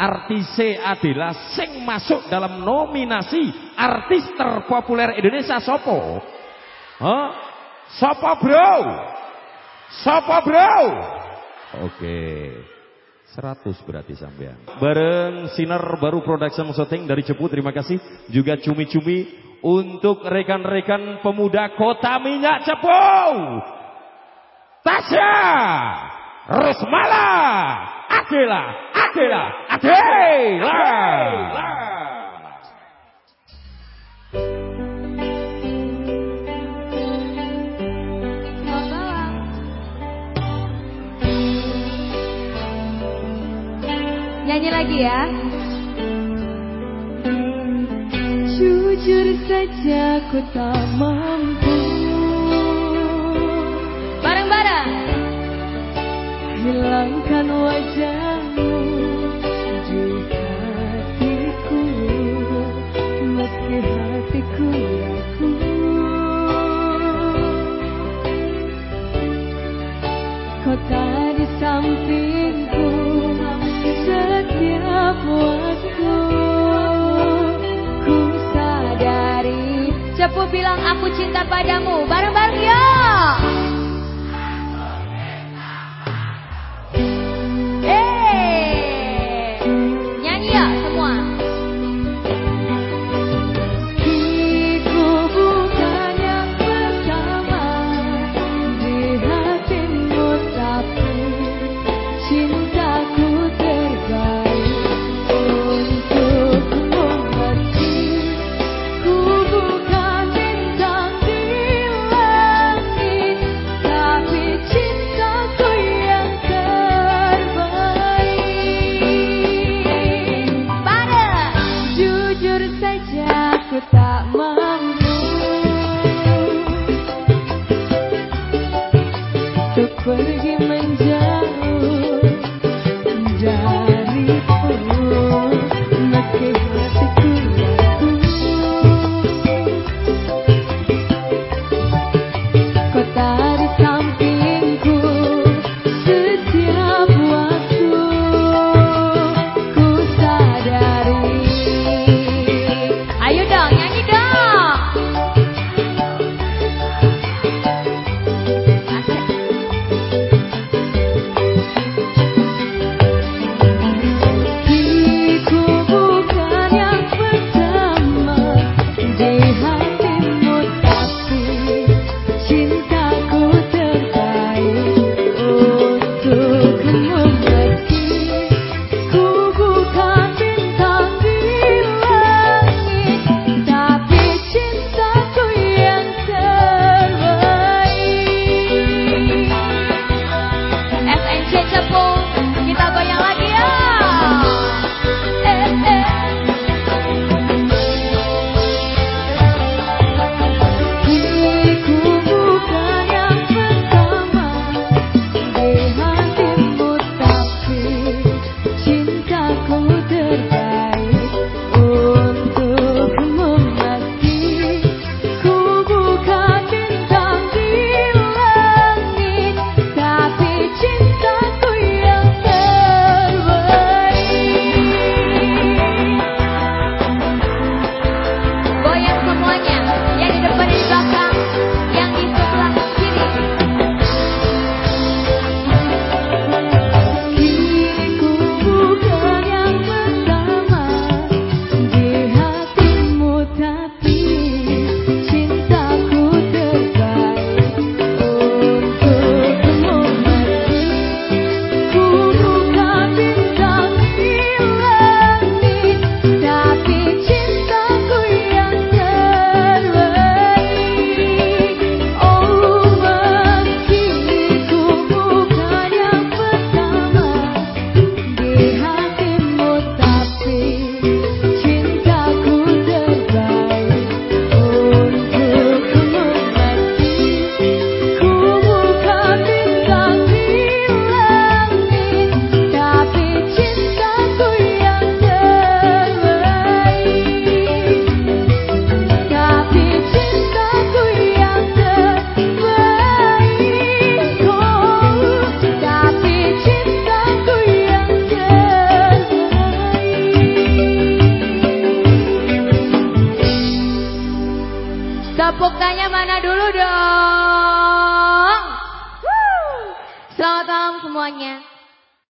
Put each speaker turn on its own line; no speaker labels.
artis adalah sing masuk dalam nominasi artis terpopuler Indonesia sopo? Hah? Sopo bro? Sopo bro? Oke. 100 berarti sampean. Bareng Sinar Baru Production Shooting dari Cepu terima kasih. Juga cumi-cumi untuk rekan-rekan pemuda Kota Minyak Cepu. Tasya Rusmala Adela Adela Adela, Adela.
Nyanyi lagi ya. Jujur saja ku tak mampu Bareng-bareng Hilangkan wajahmu bilang aku cinta padamu. Bareng-bareng yuk Rodríguez.
Tepuk tanya mana dulu dong. Selamat malam semuanya.